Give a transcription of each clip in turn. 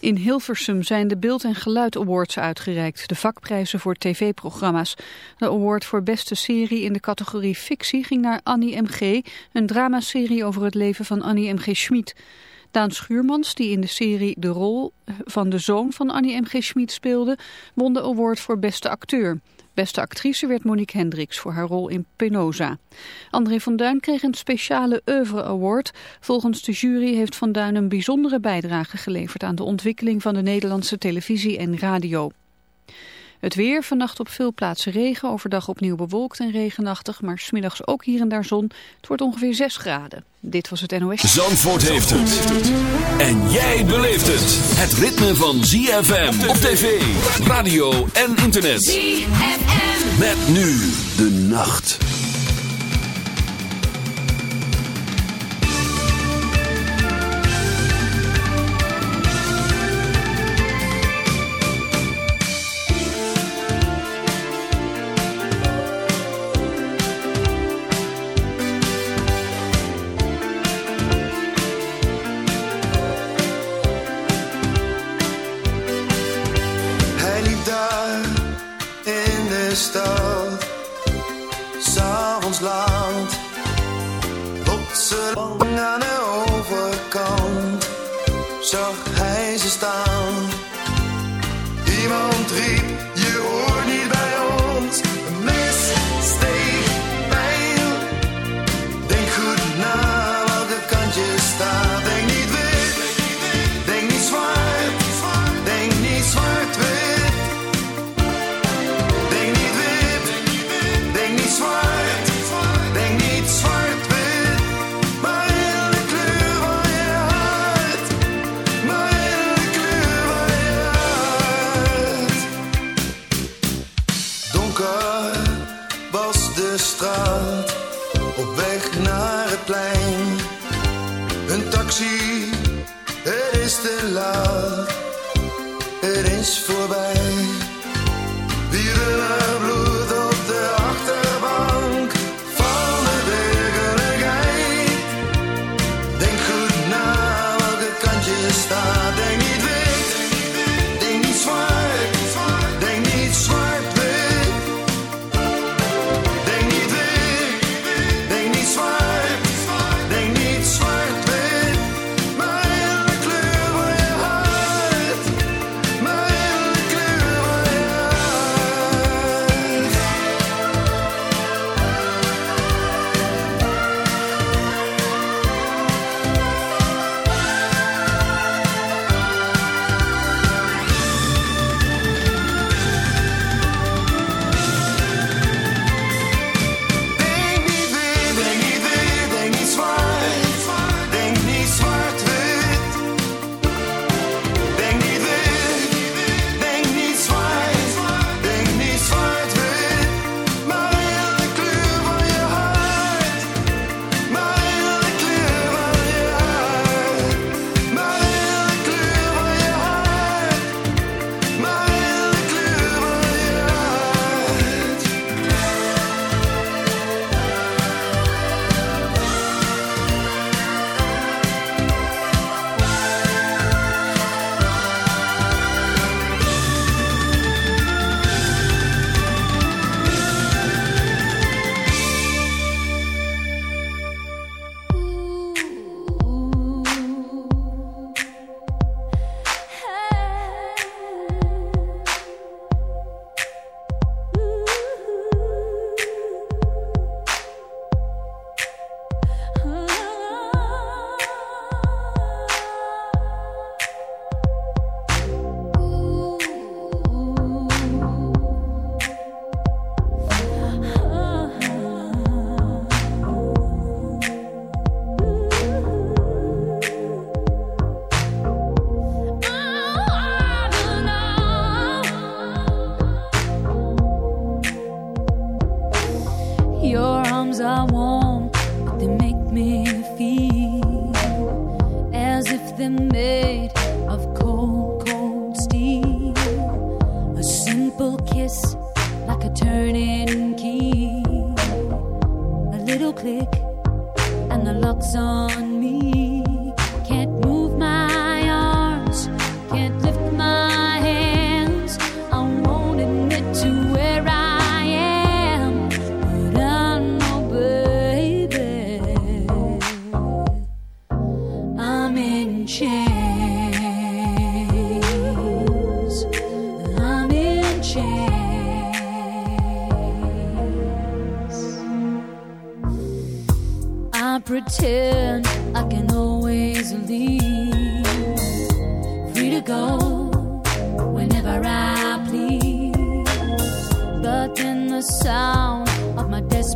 In Hilversum zijn de Beeld- en Geluid Awards uitgereikt, de vakprijzen voor tv-programma's. De award voor beste serie in de categorie fictie ging naar Annie M.G., een dramaserie over het leven van Annie M.G. Schmid. Daan Schuurmans, die in de serie de rol van de zoon van Annie M.G. Schmid speelde, won de award voor beste acteur. Beste actrice werd Monique Hendricks voor haar rol in Penosa. André van Duin kreeg een speciale oeuvre award. Volgens de jury heeft Van Duin een bijzondere bijdrage geleverd aan de ontwikkeling van de Nederlandse televisie en radio. Het weer, vannacht op veel plaatsen regen, overdag opnieuw bewolkt en regenachtig, maar smiddags ook hier en daar zon. Het wordt ongeveer 6 graden. Dit was het NOS. Zandvoort heeft het. En jij beleeft het. Het ritme van ZFM op tv, radio en internet. ZFM. Met nu de nacht.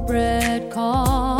spread calm.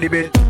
debate.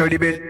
dirty bitch.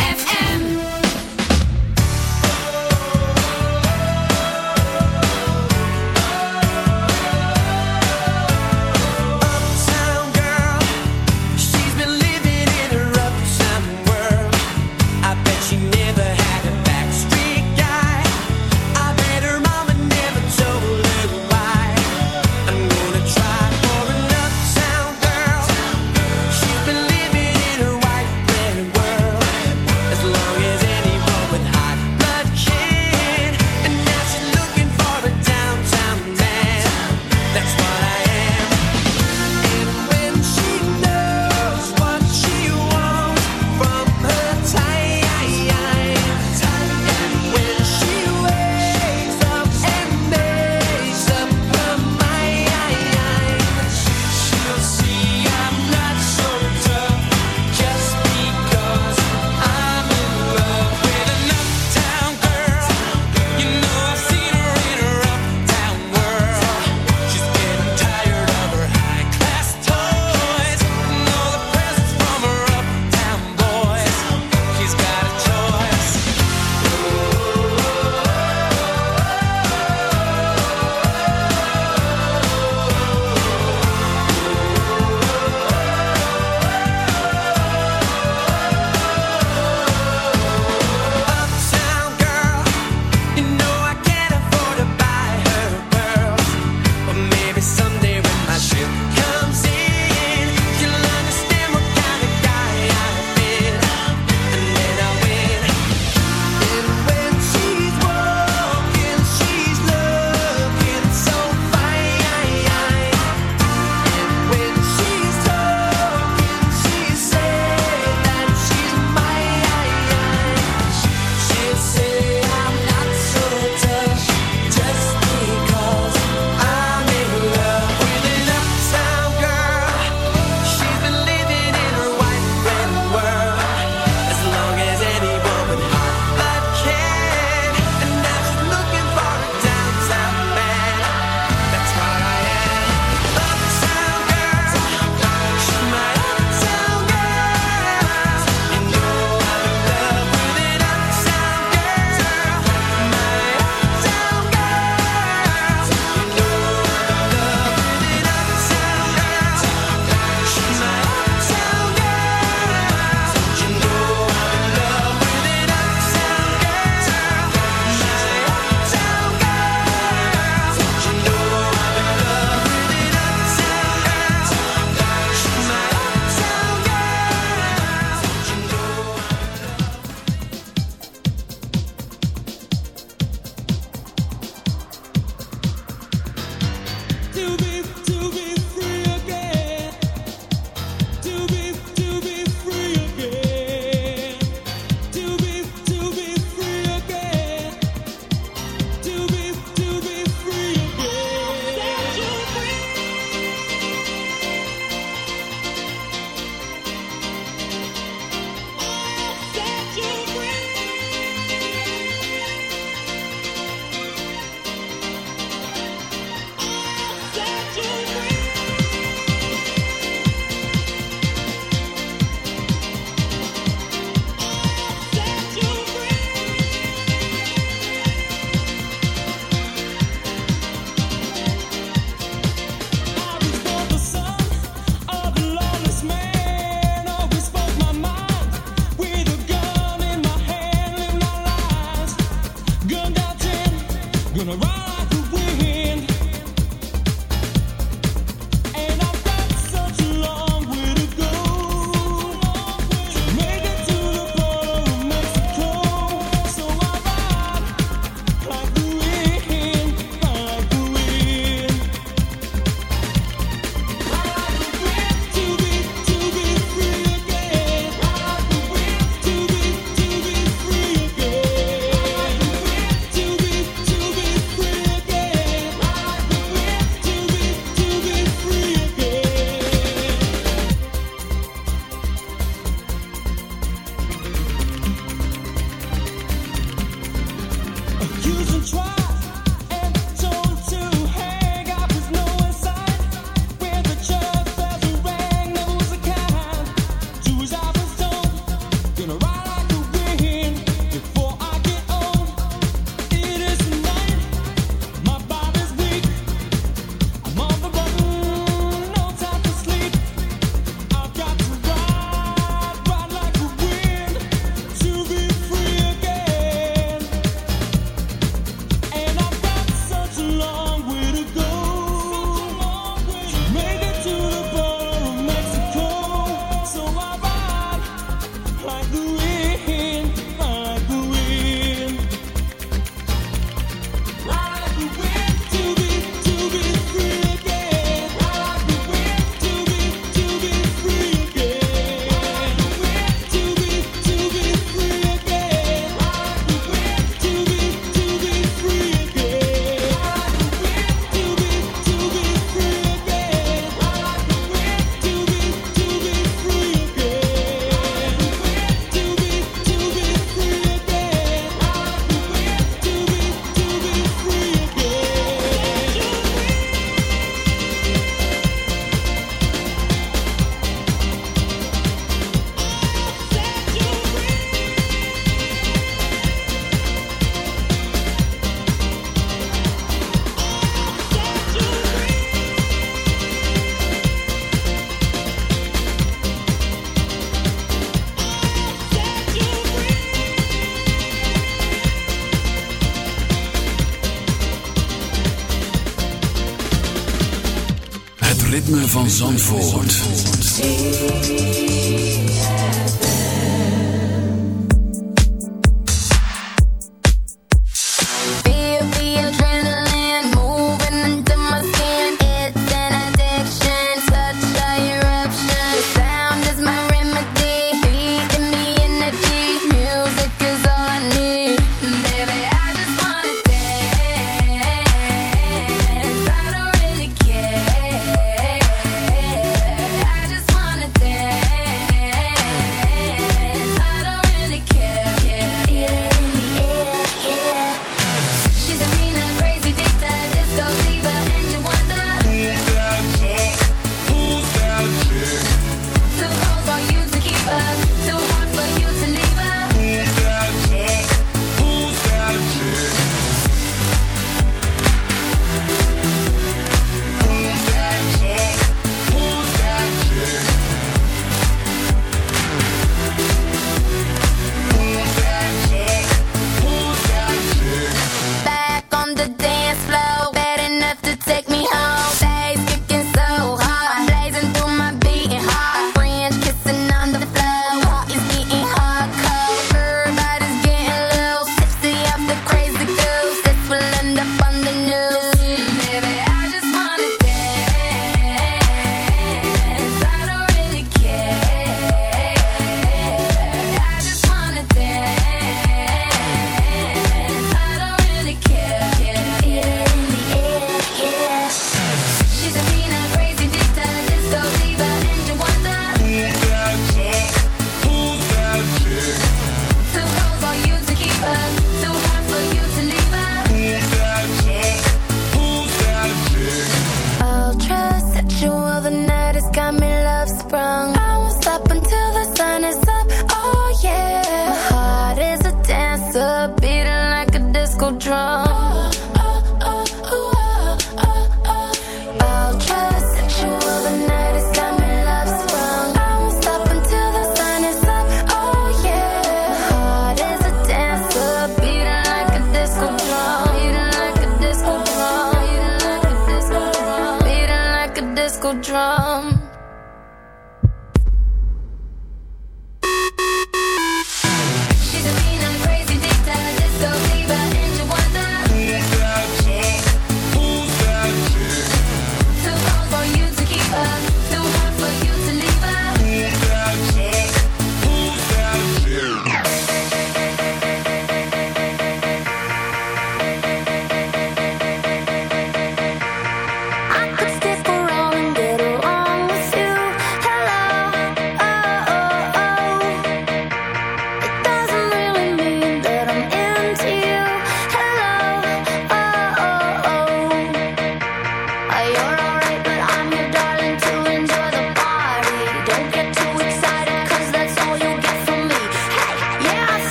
Van Zandvoort.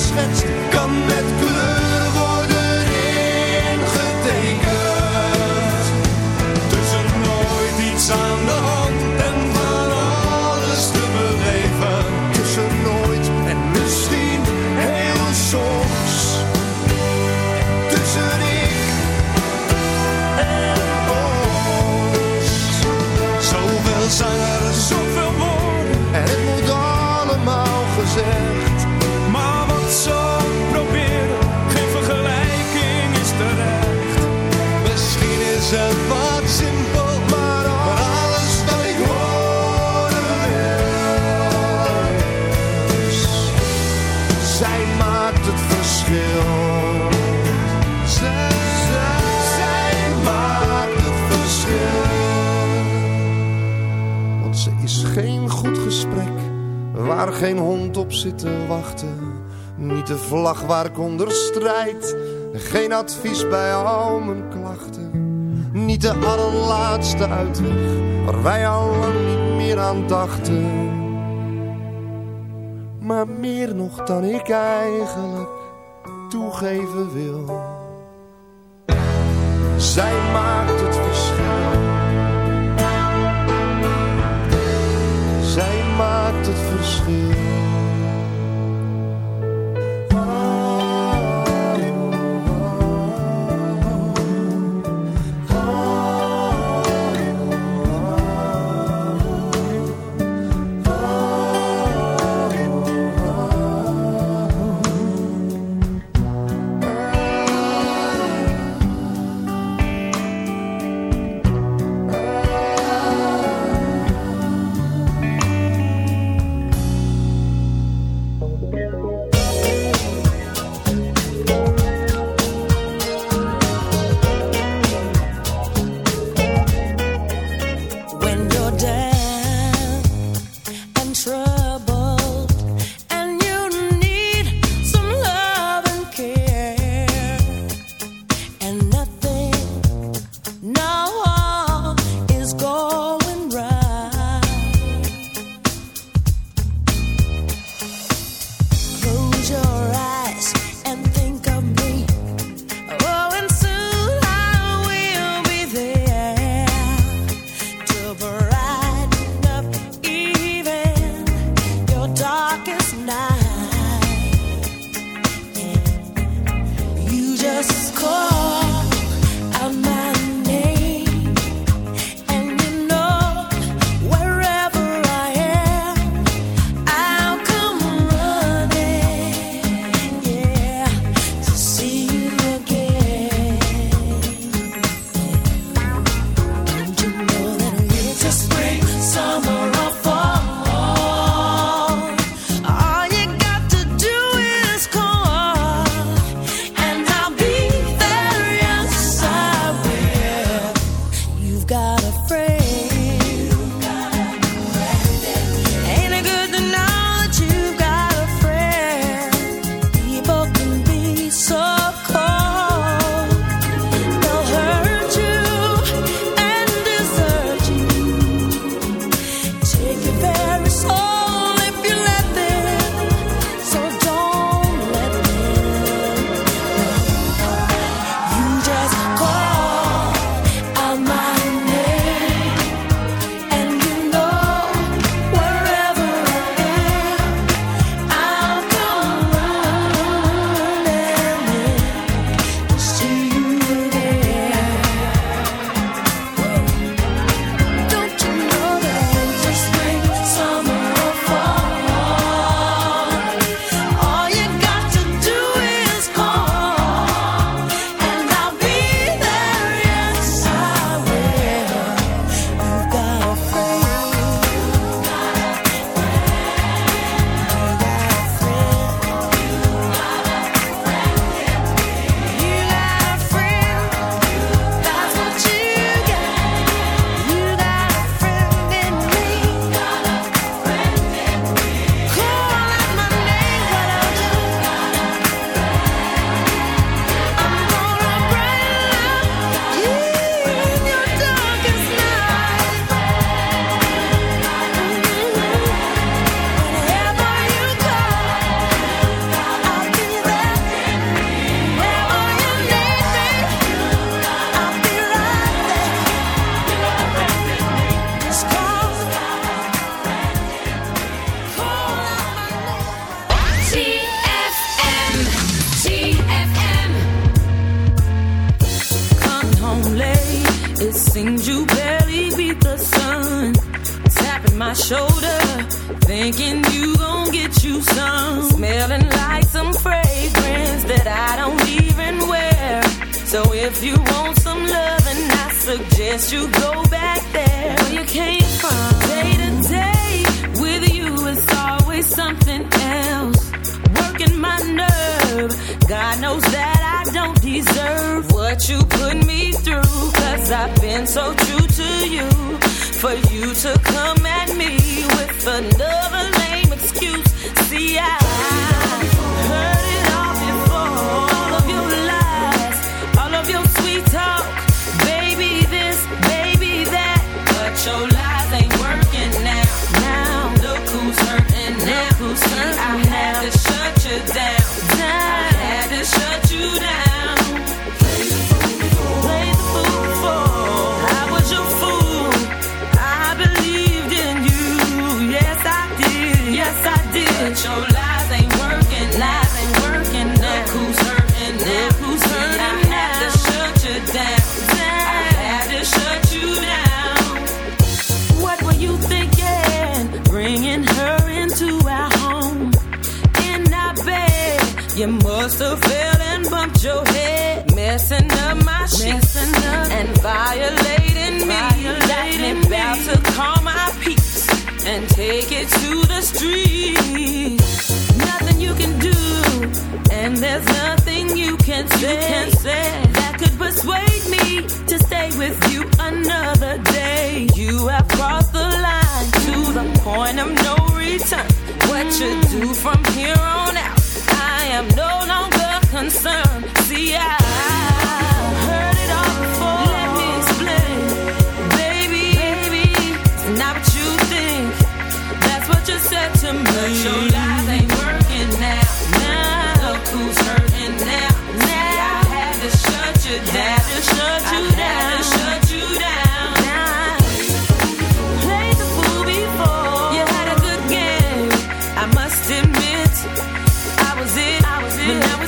Geschetst, Niet de vlag waar ik onder strijd, geen advies bij al mijn klachten. Niet de allerlaatste uitweg, waar wij al lang niet meer aan dachten. Maar meer nog dan ik eigenlijk toegeven wil. Zij maakt for you to come at me with another. you can't say. even now.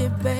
you, baby.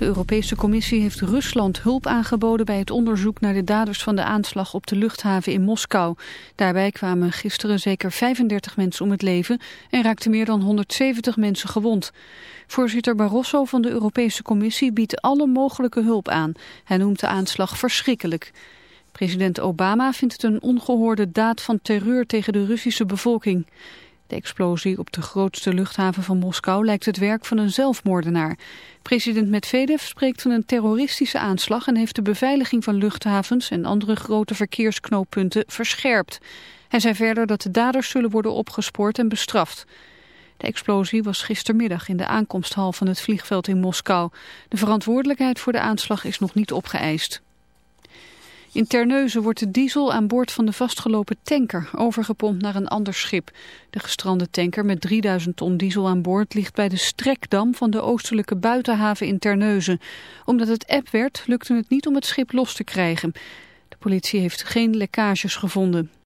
De Europese Commissie heeft Rusland hulp aangeboden bij het onderzoek naar de daders van de aanslag op de luchthaven in Moskou. Daarbij kwamen gisteren zeker 35 mensen om het leven en raakten meer dan 170 mensen gewond. Voorzitter Barroso van de Europese Commissie biedt alle mogelijke hulp aan. Hij noemt de aanslag verschrikkelijk. President Obama vindt het een ongehoorde daad van terreur tegen de Russische bevolking. De explosie op de grootste luchthaven van Moskou lijkt het werk van een zelfmoordenaar. President Medvedev spreekt van een terroristische aanslag en heeft de beveiliging van luchthavens en andere grote verkeersknooppunten verscherpt. Hij zei verder dat de daders zullen worden opgespoord en bestraft. De explosie was gistermiddag in de aankomsthal van het vliegveld in Moskou. De verantwoordelijkheid voor de aanslag is nog niet opgeëist. In Terneuzen wordt de diesel aan boord van de vastgelopen tanker overgepompt naar een ander schip. De gestrande tanker met 3000 ton diesel aan boord ligt bij de strekdam van de oostelijke buitenhaven in Terneuzen. Omdat het eb werd, lukte het niet om het schip los te krijgen. De politie heeft geen lekkages gevonden.